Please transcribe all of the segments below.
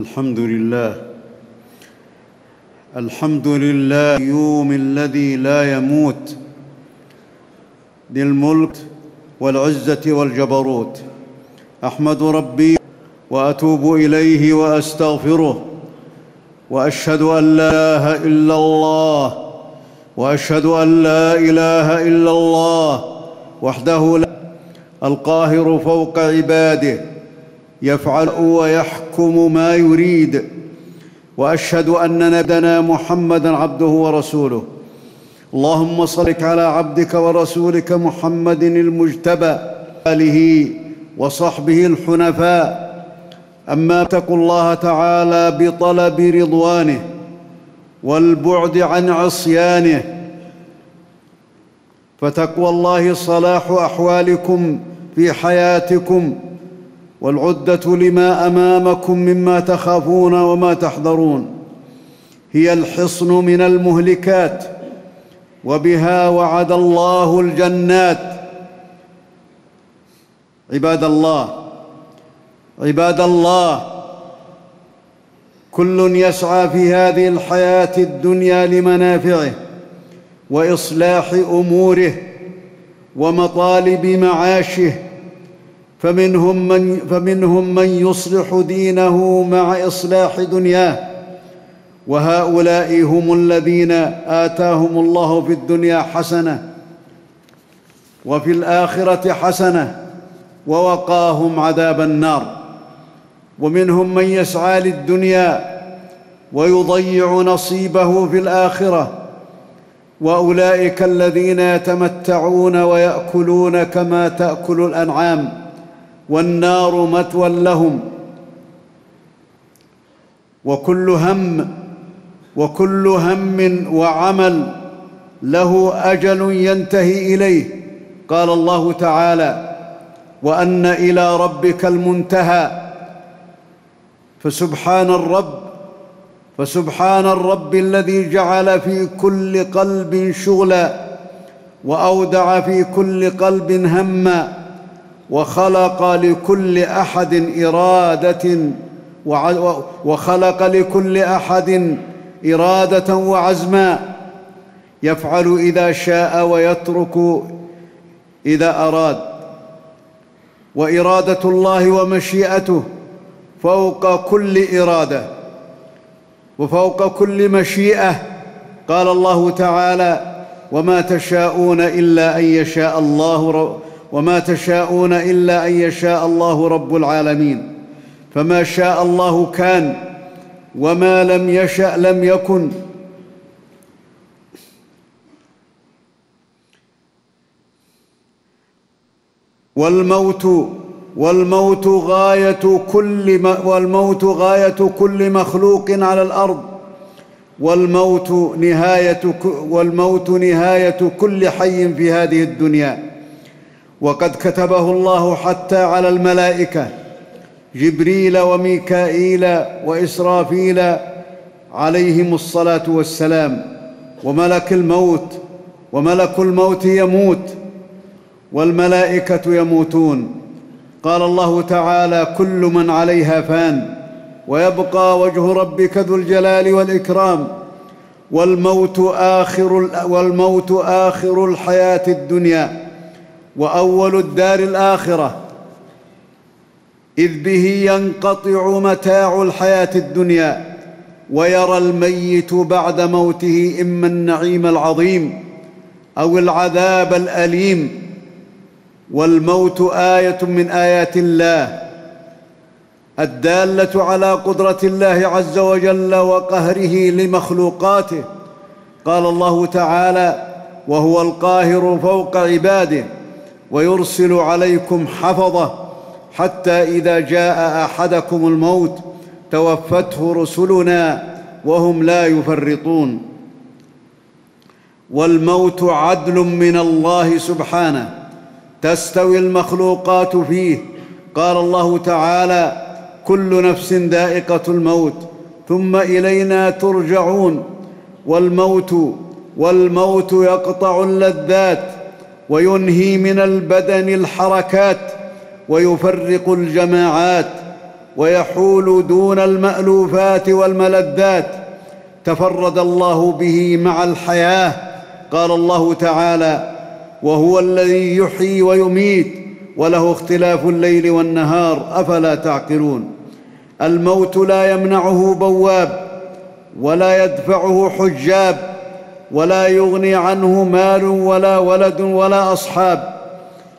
الحمد لله. الحمد لله اليوم الذي لا يموت. ذي الملك والعزة والجبروت. أحمد ربي وأتوب إليه وأستغفره. وأشهد أن لا إله إلا الله. وأشهد أن لا إله إلا الله. وحده لا القاهر فوق عباده. يفعل ويحكم ما يريد. وأشهد أن نبينا محمدا عبده ورسوله. اللهم صل على عبدك ورسولك محمد المجتبى آله وصحبه الحنفاء. أما اتقوا الله تعالى بطلب رضوانه والبعد عن عصيانه. فتقوى الله صلاح أحوالكم في حياتكم. والعدة لما أمامكم مما تخافون وما تحذرون. هي الحصن من المهلكات وبها وعد الله الجنات. عباد الله عباد الله كل يسعى في هذه الحياة الدنيا لمنافعه وإصلاح أموره ومطالب معاشه فمنهم من, فمنهم من يصلح دينه مع إصلاح دنياه. وهؤلاء هم الذين آتاهم الله في الدنيا حسنة وفي الآخرة حسنة ووقاهم عذاب النار. ومنهم من يسعى للدنيا ويضيع نصيبه في الآخرة. وأولئك الذين يتمتعون ويأكلون كما تأكل الأنعام. والنار مثوى لهم وكل هم وكل هم وعمل له أجل ينتهي إليه. قال الله تعالى وأن إلى ربك المنتهى. فسبحان الرب فسبحان الرب الذي جعل في كل قلب شغلا وأودع في كل قلب هما. وخلق لكل أحد إرادة وخلق لكل أحد إرادة وعزما. يفعل إذا شاء ويترك إذا أراد. وإرادة الله ومشيئته فوق كل إرادة. وفوق كل مشيئة. قال الله تعالى وما تشاءون إلا أن يشاء الله وما تشاءون إلا أن يشاء الله رب العالمين. فما شاء الله كان وما لم يشأ لم يكن. والموت والموت غاية كل والموت غاية كل مخلوق على الأرض. والموت نهاية والموت نهاية كل حي في هذه الدنيا. وقد كتبه الله حتى على الملائكة جبريل وميكائيل وإسرافيل عليهم الصلاة والسلام وملك الموت وملك الموت يموت والملائكة يموتون. قال الله تعالى كل من عليها فان ويبقى وجه ربك ذو الجلال والإكرام والموت آخر والموت آخر الحياة الدنيا. وأول الدار الآخرة. إذ به ينقطع متاع الحياة الدنيا ويرى الميت بعد موته إما النعيم العظيم أو العذاب الأليم. والموت آية من آيات الله. الدالة على قدرة الله عز وجل وقهره لمخلوقاته. قال الله تعالى وهو القاهر فوق عباده ويرسل عليكم حفظه حتى إذا جاء أحدكم الموت توفته رسلنا وهم لا يفرطون. والموت عدل من الله سبحانه تستوي المخلوقات فيه. قال الله تعالى كل نفس ذائقة الموت ثم إلينا ترجعون. والموت والموت يقطع اللذات وينهي من البدن الحركات ويفرق الجماعات ويحول دون المألوفات والملذات. تفرد الله به مع الحياة قال الله تعالى وهو الذي يحيي ويميت وله اختلاف الليل والنهار أفلا تعقلون؟ الموت لا يمنعه بواب ولا يدفعه حجاب ولا يغني عنه مال ولا ولد ولا أصحاب.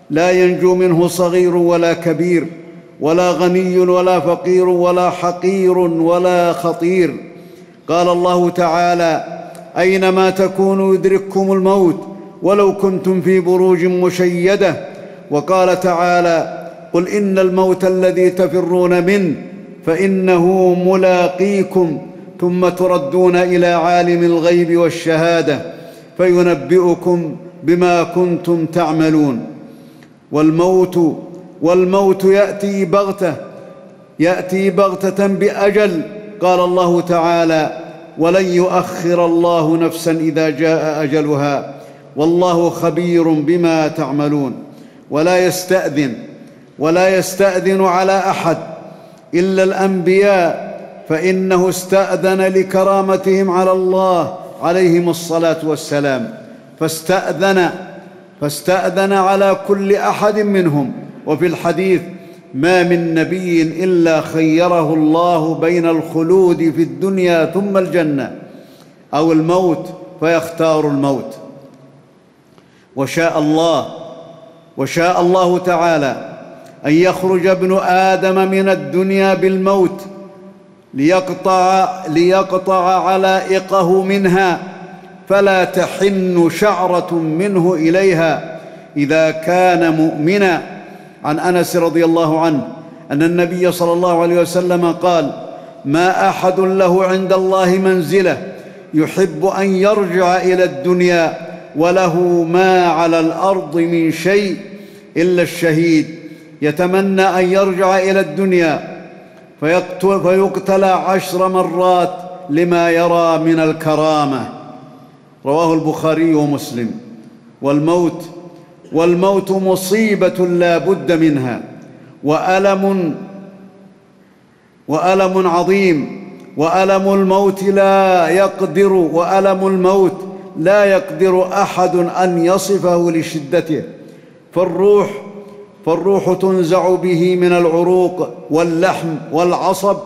لا ينجو منه صغير ولا كبير ولا غني ولا فقير ولا حقير ولا خطير. قال الله تعالى أينما تكونوا يدرككم الموت ولو كنتم في بروج مشيدة. وقال تعالى قل إن الموت الذي تفرون منه فإنه ملاقيكم. ثم تردون إلى عالم الغيب والشهادة فينبئكم بما كنتم تعملون. والموت والموت يأتي بغتة يأتي بغتة بأجل قال الله تعالى ولن يؤخر الله نفسا إذا جاء أجلها والله خبير بما تعملون. ولا يستأذن ولا يستأذن على أحد إلا الأنبياء فإنه استأذن لكرامتهم على الله عليهم الصلاة والسلام. فاستأذن فاستأذن على كل أحد منهم. وفي الحديث ما من نبي إلا خيره الله بين الخلود في الدنيا ثم الجنة. أو الموت فيختار الموت. وشاء الله وشاء الله تعالى أن يخرج ابن آدم من الدنيا بالموت ليقطع ليقطع علائقه منها فلا تحن شعرة منه إليها إذا كان مؤمنا. عن أنس رضي الله عنه أن النبي صلى الله عليه وسلم قال ما أحد له عند الله منزلة يحب أن يرجع إلى الدنيا وله ما على الأرض من شيء إلا الشهيد. يتمنى أن يرجع إلى الدنيا فيقتل, عشر مرات لما يرى من الكرامة. رواه البخاري ومسلم. والموت والموت مصيبة لا بد منها. والم وألم عظيم. وألم الموت لا يقدر وألم الموت لا يقدر أحد أن يصفه لشدته. فالروح فالروح تنزع به من العروق واللحم والعصب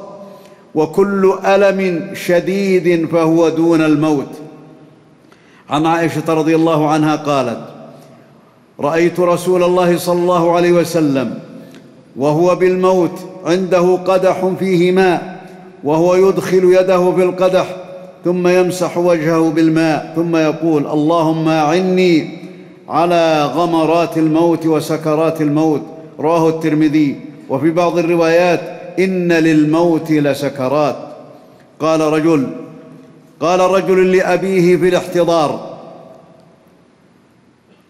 وكل ألم شديد فهو دون الموت. عن عائشة رضي الله عنها قالت رأيت رسول الله صلى الله عليه وسلم وهو بالموت عنده قدح فيه ماء وهو يدخل يده في القدح ثم يمسح وجهه بالماء ثم يقول اللهم أعني على غمرات الموت وسكرات الموت رواه الترمذي. وفي بعض الروايات إن للموت لسكرات. قال رجل قال رجل لأبيه في الاحتضار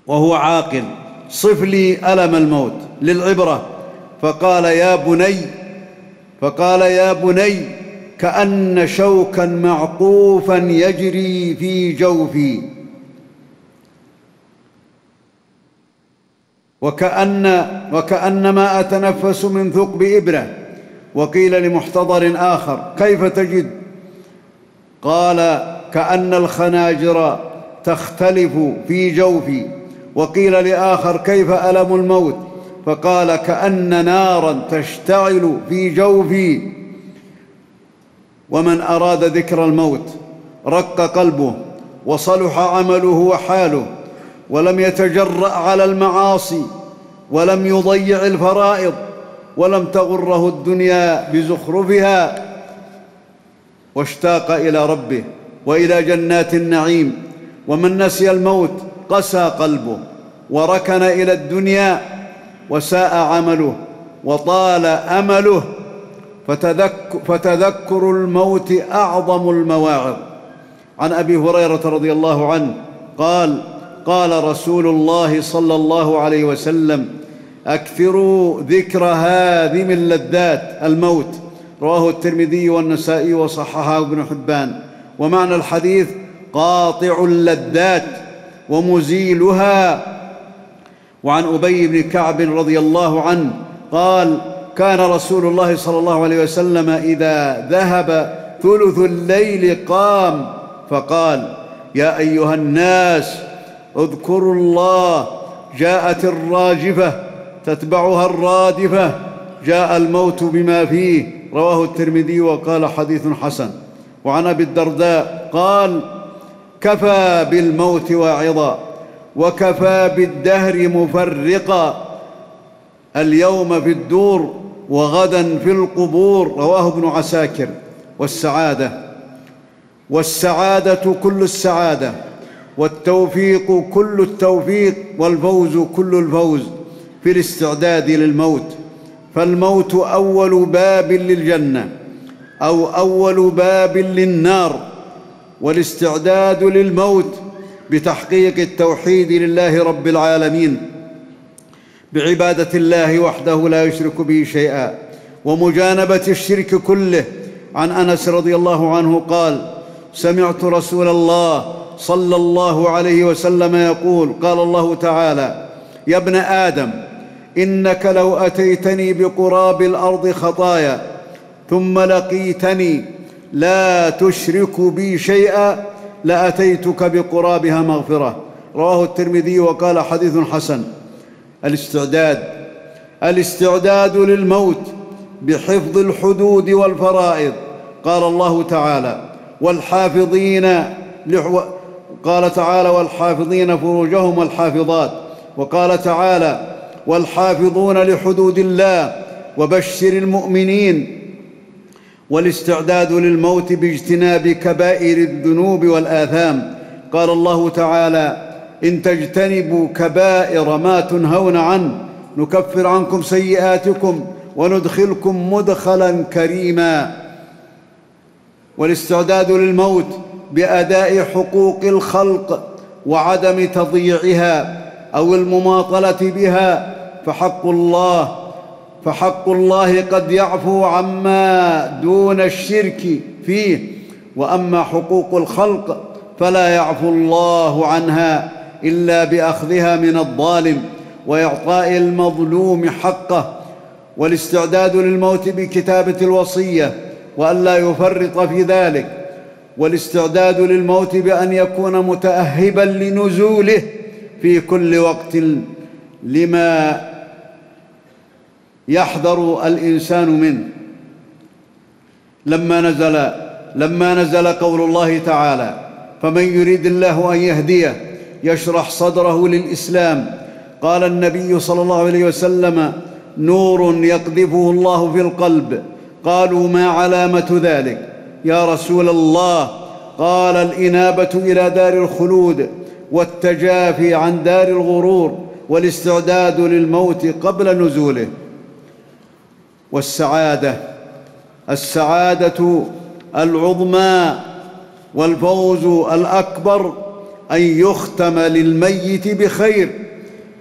وهو عاقل صف لي ألم الموت للعبرة. فقال يا بني فقال يا بني كأن شوكا معقوفا يجري في جوفي. وكأن وكأنما أتنفس من ثقب إبرة. وقيل لمحتضر آخر كيف تجد؟ قال كأن الخناجر تختلف في جوفي وقيل لآخر كيف ألم الموت؟ فقال كأن نارا تشتعل في جوفي ومن أراد ذكر الموت رق قلبه وصلح عمله وحاله. ولم يتجرأ على المعاصي ولم يضيع الفرائض ولم تغره الدنيا بزخرفها. واشتاق إلى ربه وإلى جنات النعيم ومن نسي الموت قسى قلبه وركن إلى الدنيا وساء عمله وطال أمله. فتذكر, فتذكر الموت أعظم المواعظ. عن أبي هريرة رضي الله عنه قال قال رسول الله صلى الله عليه وسلم أكثروا ذكر هادم اللذات الموت. رواه الترمذي والنسائي وصححه ابن حبان. ومعنى الحديث قاطع اللذات ومزيلها. وعن أبي بن كعب رضي الله عنه قال كان رسول الله صلى الله عليه وسلم إذا ذهب ثلث الليل قام فقال يا أيها الناس اذكروا الله جاءت الراجفة تتبعها الرادفة جاء الموت بما فيه رواه الترمذي وقال حديث حسن. وعن أبي الدرداء قال كفى بالموت واعظا وكفى بالدهر مفرقا اليوم في الدور وغدا في القبور. رواه ابن عساكر. والسعادة والسعادة كل السعادة. والتوفيق كل التوفيق والفوز كل الفوز في الاستعداد للموت. فالموت أول باب للجنة أو أول باب للنار والاستعداد للموت بتحقيق التوحيد لله رب العالمين. بعبادة الله وحده لا يشرك به شيئا ومجانبة الشرك كله. عن أنس رضي الله عنه قال سمعت رسول الله صلى الله عليه وسلم يقول قال الله تعالى يا ابن آدم إنك لو أتيتني بقراب الأرض خطايا ثم لقيتني لا تشرك بي شيئا لأتيتك بقرابها مغفرة. رواه الترمذي وقال حديث حسن. الاستعداد الاستعداد للموت بحفظ الحدود والفرائض قال الله تعالى والحافظين لحو... قال تعالى والحافظين فروجهم والحافظات وقال تعالى والحافظون لحدود الله وبشر المؤمنين والاستعداد للموت باجتناب كبائر الذنوب والآثام. قال الله تعالى إن تجتنبوا كبائر ما تنهون عنه نكفر عنكم سيئاتكم وندخلكم مدخلا كريما. والاستعداد للموت بأداء حقوق الخلق وعدم تضييعها أو المماطلة بها فحق الله فحق الله قد يعفو عما دون الشرك فيه. وأما حقوق الخلق فلا يعفو الله عنها إلا بأخذها من الظالم وإعطاء المظلوم حقه والاستعداد للموت بكتابة الوصية والا يفرط في ذلك. والاستعداد للموت بأن يكون متاهبا لنزوله في كل وقت لما يحذر الإنسان منه. لما نزل لما نزل قول الله تعالى فمن يريد الله أن يهديه يشرح صدره للإسلام قال النبي صلى الله عليه وسلم نور يقذفه الله في القلب قالوا ما علامة ذلك؟ يا رسول الله قال الإنابة إلى دار الخلود والتجافي عن دار الغرور والاستعداد للموت قبل نزوله. والسعادة السعادة العظمى والفوز الأكبر أن يختم للميت بخير.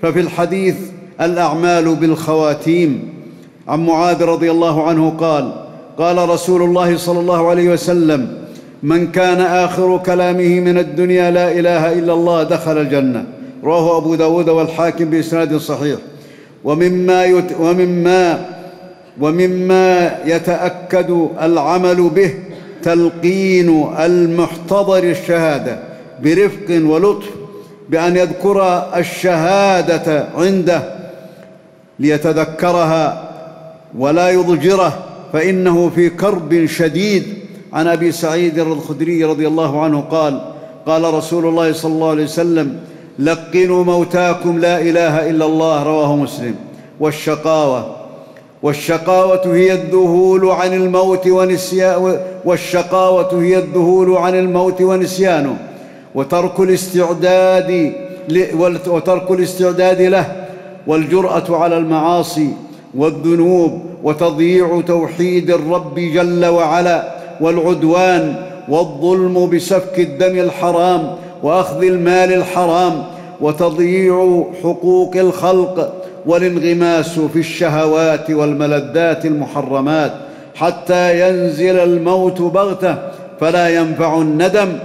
ففي الحديث الأعمال بالخواتيم عن معاذ رضي الله عنه قال قال رسول الله صلى الله عليه وسلم من كان آخر كلامه من الدنيا لا إله إلا الله دخل الجنة. رواه أبو داود والحاكم بإسناد صحيح. ومما, يت ومما ومما يتأكد العمل به تلقين المحتضر الشهادة برفق ولطف بأن يذكر الشهادة عنده ليتذكرها ولا يضجره. فإنه في كرب شديد. عن أبي سعيد الخدري رضي الله عنه قال قال رسول الله صلى الله عليه وسلم لقنوا موتاكم لا إله إلا الله. رواه مسلم. والشقاوة والشقاوة هي الذهول عن الموت ونسيان والشقاوة هي الذهول عن الموت ونسيانه وترك الاستعداد وترك الاستعداد له والجرأة على المعاصي. والذنوب وتضييع توحيد الرب جل وعلا والعدوان والظلم بسفك الدم الحرام وأخذ المال الحرام وتضييع حقوق الخلق والانغماس في الشهوات والملذات المحرمات حتى ينزل الموت بغتة فلا ينفع الندم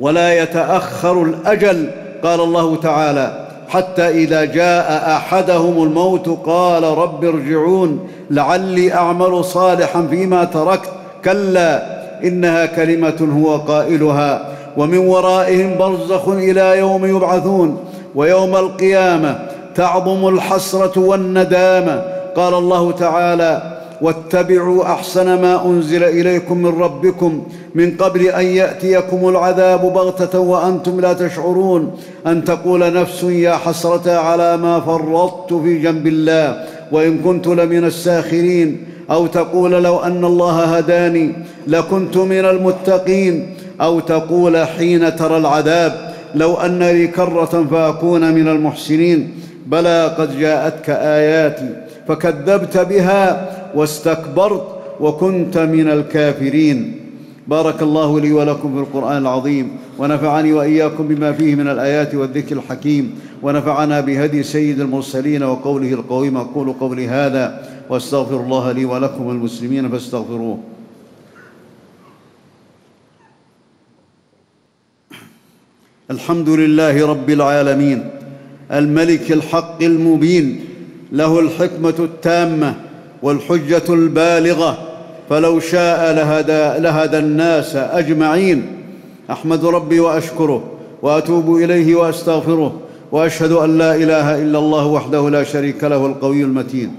ولا يتأخر الأجل. قال الله تعالى حتى إذا جاء أحدهم الموت قال رب ارجعون لعلي أعمل صالحا فيما تركت. كلا إنها كلمة هو قائلها. ومن ورائهم برزخ إلى يوم يبعثون. ويوم القيامة تعظم الحسرة والندامة. قال الله تعالى واتبعوا أحسن ما أنزل إليكم من ربكم من قبل أن يأتيكم العذاب بغتة وأنتم لا تشعرون أن تقول نفس يا حسرة على ما فرطت في جنب الله وإن كنت لمن الساخرين أو تقول لو أن الله هداني لكنت من المتقين أو تقول حين ترى العذاب لو أن لي كرة فأكون من المحسنين بلى قد جاءتك آياتي فكذبت بها واستكبرت وكنت من الكافرين. بارك الله لي ولكم في القرآن العظيم ونفعني وإياكم بما فيه من الآيات والذكر الحكيم ونفعنا بهدي سيد المرسلين وقوله القويم. أقول قولي هذا واستغفر الله لي ولكم المسلمين فاستغفروه. الحمد لله رب العالمين الملك الحق المبين له الحكمة التامة والحجة البالغة فلو شاء لهدى, لهدى الناس أجمعين. أحمد ربي وأشكره وأتوب إليه وأستغفره وأشهد أن لا إله إلا الله وحده لا شريك له القوي المتين.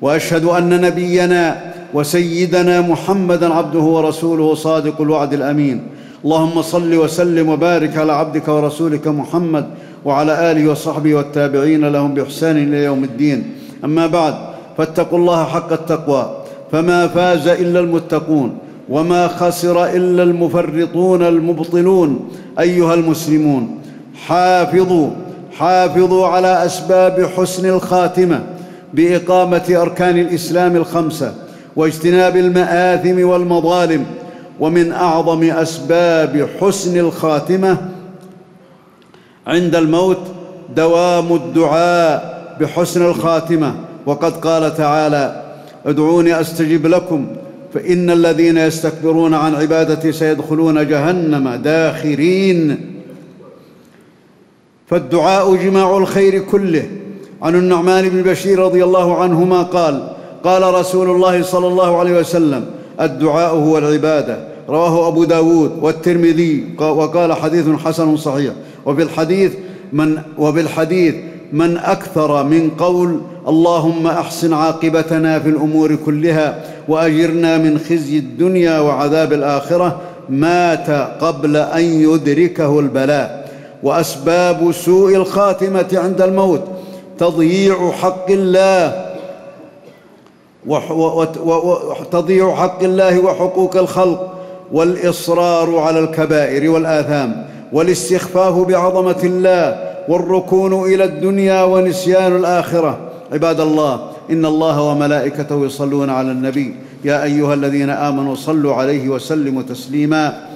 وأشهد أن نبينا وسيدنا محمدا عبده ورسوله صادق الوعد الأمين. اللهم صل وسلم وبارك على عبدك ورسولك محمد وعلى آله وصحبه والتابعين لهم بإحسان إلى يوم الدين. أما بعد فاتقوا الله حق التقوى فما فاز إلا المتقون وما خسر إلا المفرطون المبطلون أيها المسلمون حافظوا حافظوا على أسباب حسن الخاتمة بإقامة أركان الإسلام الخمسة واجتناب المآثم والمظالم ومن أعظم أسباب حسن الخاتمة عند الموت دوام الدعاء بحسن الخاتمة. وقد قال تعالى ادعوني استجب لكم فإن الذين يستكبرون عن عبادتي سيدخلون جهنم داخرين. فالدعاء جماع الخير كله. عن النعمان بن بشير رضي الله عنهما قال قال رسول الله صلى الله عليه وسلم الدعاء هو العبادة. رواه أبو داود والترمذي. وقال حديث حسن صحيح. وفي الحديث من وبالحديث من أكثر من قول اللهم أحسن عاقبتنا في الأمور كلها وأجرنا من خزي الدنيا وعذاب الآخرة. مات قبل أن يدركه البلاء. وأسباب سوء الخاتمة عند الموت. تضييع حق الله وتضييع حق الله وحقوق الخلق. والإصرار على الكبائر والآثام. والاستخفاف بعظمة الله. والركون إلى الدنيا ونسيان الآخرة. عباد الله إن الله وملائكته يصلون على النبي. يا أيها الذين آمنوا صلوا عليه وسلموا تسليما.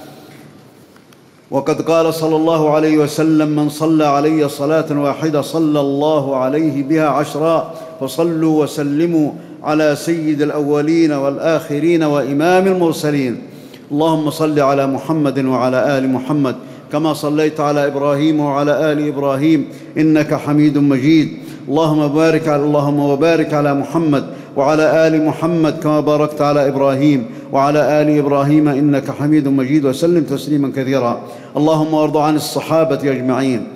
وقد قال صلى الله عليه وسلم من صلى علي صلاة واحدة صلى الله عليه بها عشرا فصلوا وسلموا على سيد الأولين والآخرين وإمام المرسلين. اللهم صل على محمد وعلى آل محمد كما صليت على إبراهيم وعلى آل إبراهيم إنك حميد مجيد. اللهم بارك على اللهم وبارك على محمد وعلى آل محمد كما باركت على إبراهيم وعلى آل إبراهيم إنك حميد مجيد وسلم تسليما كثيرا. اللهم وارض عن الصحابة أجمعين.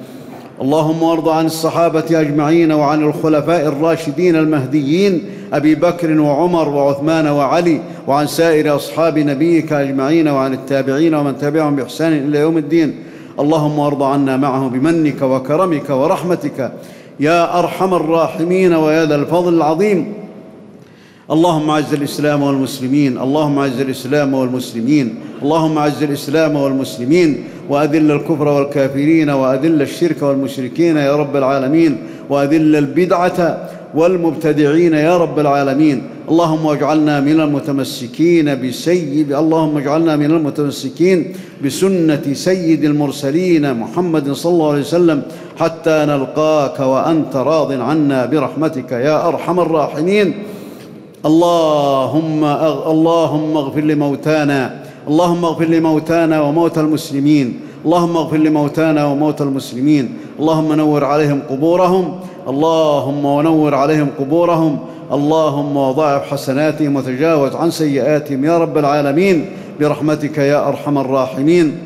اللهم وارض عن الصحابة أجمعين وعن الخلفاء الراشدين المهديين أبي بكر وعمر وعثمان وعلي وعن سائر أصحاب نبيك أجمعين وعن التابعين ومن تبعهم بإحسان إلى يوم الدين. اللهم وارض عنا معهم بمنك وكرمك ورحمتك يا أرحم الراحمين ويا ذا الفضل العظيم. اللهم أعز الإسلام والمسلمين اللهم أعز الإسلام والمسلمين اللهم أعز الإسلام والمسلمين وأذل الكفر والكافرين وأذل الشرك والمشركين يا رب العالمين وأذل البدعة والمبتدعين يا رب العالمين. اللهم اجعلنا من المتمسكين بسيد اللهم اجعلنا من المتمسكين بسنة سيد المرسلين محمد صلى الله عليه وسلم حتى نلقاك وأنت راض عنا برحمتك يا أرحم الراحمين. اللهم أغ... اللهم اغفر لموتانا اللهم اغفر لموتانا وموتى المسلمين اللهم اغفر لموتانا وموتى المسلمين اللهم نور عليهم قبورهم اللهم ونور عليهم قبورهم اللهم وضاعف حسناتهم وتجاوز عن سيئاتهم يا رب العالمين برحمتك يا أرحم الراحمين.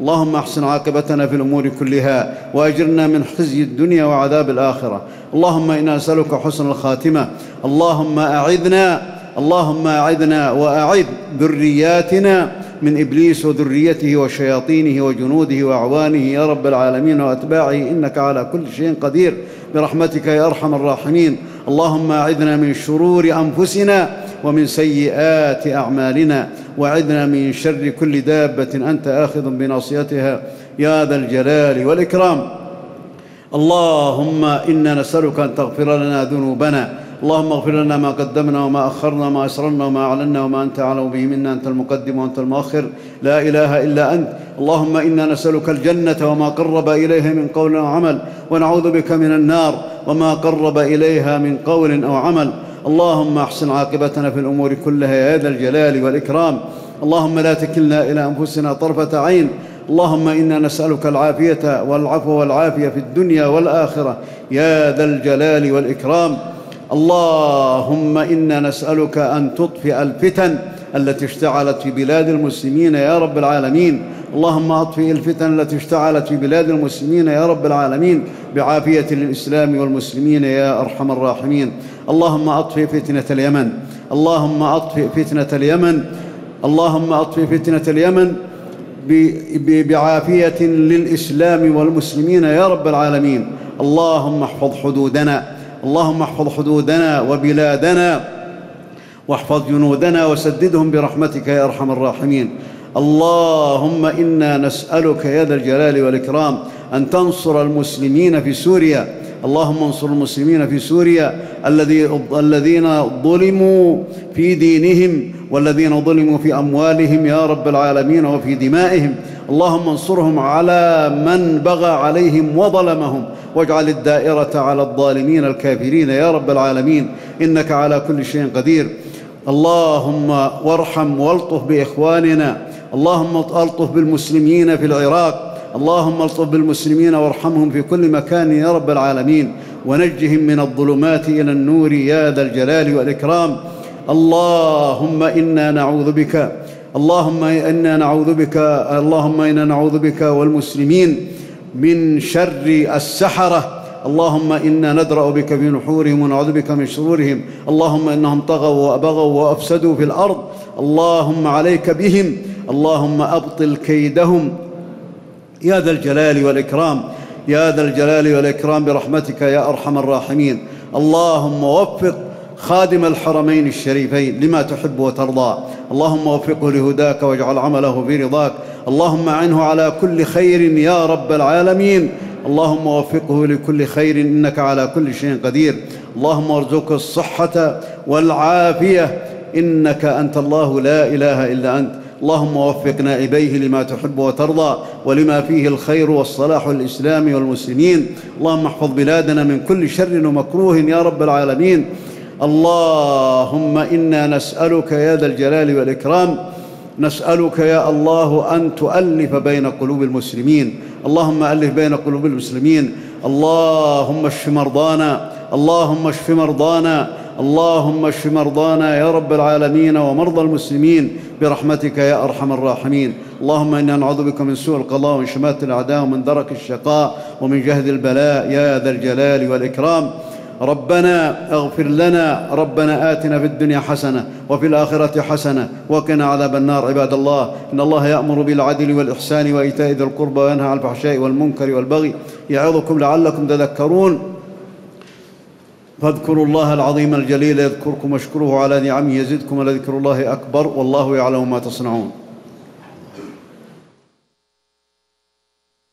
اللهم أحسن عاقبتنا في الأمور كلها وأجرنا من خزي الدنيا وعذاب الآخرة. اللهم إنا نسألك حسن الخاتمة. اللهم أعذنا اللهم أعذنا وأعذ ذرياتنا. من إبليس وذريته وشياطينه وجنوده وأعوانه يا رب العالمين وأتباعه إنك على كل شيء قدير. برحمتك يا أرحم الراحمين. اللهم أعذنا من شرور أنفسنا ومن سيئات أعمالنا وأعذنا من شر كل دابة أنت آخذ بناصيتها. يا ذا الجلال والإكرام. اللهم إنا نسألك أن تغفر لنا ذنوبنا اللهم اغفر لنا ما قدمنا وما أخرنا وما أسررنا وما أعلنا وما أنت أعلم به منا أنت المقدم وأنت المؤخر. لا إله إلا أنت. اللهم إنا نسألك الجنة وما قرب إليها من قول أو عمل ونعوذ بك من النار وما قرب إليها من قول أو عمل. اللهم أحسن عاقبتنا في الأمور كلها يا ذا الجلال والإكرام. اللهم لا تكلنا إلى أنفسنا طرفة عين. اللهم إنا نسألك العافية والعفو والعافية في الدنيا والآخرة يا ذا الجلال والإكرام. اللهم إنا نسألك أن تطفئ الفتن التي اشتعلت في بلاد المسلمين يا رب العالمين. اللهم أطفئ الفتن التي اشتعلت في بلاد المسلمين يا رب العالمين. بعافية للإسلام والمسلمين يا أرحم الراحمين. اللهم أطفئ فتنة اليمن. اللهم أطفئ فتنة اليمن. اللهم أطفئ فتنة اليمن بعافية للإسلام والمسلمين يا رب العالمين. اللهم احفظ حدودنا. اللهم احفظ حدودنا وبلادنا واحفظ جنودنا وسددهم برحمتك يا أرحم الراحمين. اللهم إنا نسألك يا ذا الجلال والإكرام أن تنصر المسلمين في سوريا. اللهم انصر المسلمين في سوريا. الذين ظلموا في دينهم والذين ظلموا في أموالهم يا رب العالمين وفي دمائهم. اللهم انصرهم على من بغى عليهم وظلمهم واجعل الدائرة على الظالمين الكافرين يا رب العالمين إنك على كل شيء قدير. اللهم وارحم والطف بإخواننا. اللهم ألطف بالمسلمين في العراق. اللهم ألطف بالمسلمين وارحمهم في كل مكان يا رب العالمين. ونجهم من الظلمات إلى النور يا ذا الجلال والإكرام. اللهم إنا نعوذ بك اللهم إنا نعوذ بك اللهم إنا نعوذ بك والمسلمين من شر السحرة. اللهم إنا ندرأ بك في نحورهم ونعوذ بك من شرورهم. اللهم إنهم طغوا وأبغوا وأفسدوا في الأرض. اللهم عليك بهم. اللهم أبطل كيدهم. يا ذا الجلال والإكرام يا ذا الجلال والإكرام برحمتك يا أرحم الراحمين. اللهم وفق خادم الحرمين الشريفين لما تحب وترضى. اللهم وفقه لهداك واجعل عمله في رضاك. اللهم عنه على كل خير يا رب العالمين. اللهم وفقه لكل خير إنك على كل شيء قدير. اللهم ارزقه الصحة والعافية. إنك أنت الله لا إله إلا أنت. اللهم وفق نائبيه لما تحب وترضى ولما فيه الخير والصلاح الاسلام والمسلمين. اللهم احفظ بلادنا من كل شر ومكروه يا رب العالمين. اللهم إنا نسألك يا ذا الجلال والإكرام نسألك يا الله أن تؤلف بين قلوب المسلمين. اللهم ألف بين قلوب المسلمين. اللهم اشف مرضانا. اللهم اشف مرضانا. اللهم اشف مرضانا يا رب العالمين ومرضى المسلمين. برحمتك يا أرحم الراحمين. اللهم إنا نعوذ بك من سوء القضاء ومن شماتة الأعداء ومن درك الشقاء ومن جهد البلاء يا ذا الجلال والإكرام. ربنا اغفر لنا ربنا آتنا في الدنيا حسنة وفي الآخرة حسنة وقنا عذاب النار عباد الله. إن الله يأمر بالعدل والإحسان وإيتاء ذي القربى وينهى عن الفحشاء والمنكر والبغي يعظكم لعلكم تذكرون. فاذكروا الله العظيم الجليل يذكركم واشكروه على نعمه يزدكم ولذكر الله أكبر والله يعلم ما تصنعون.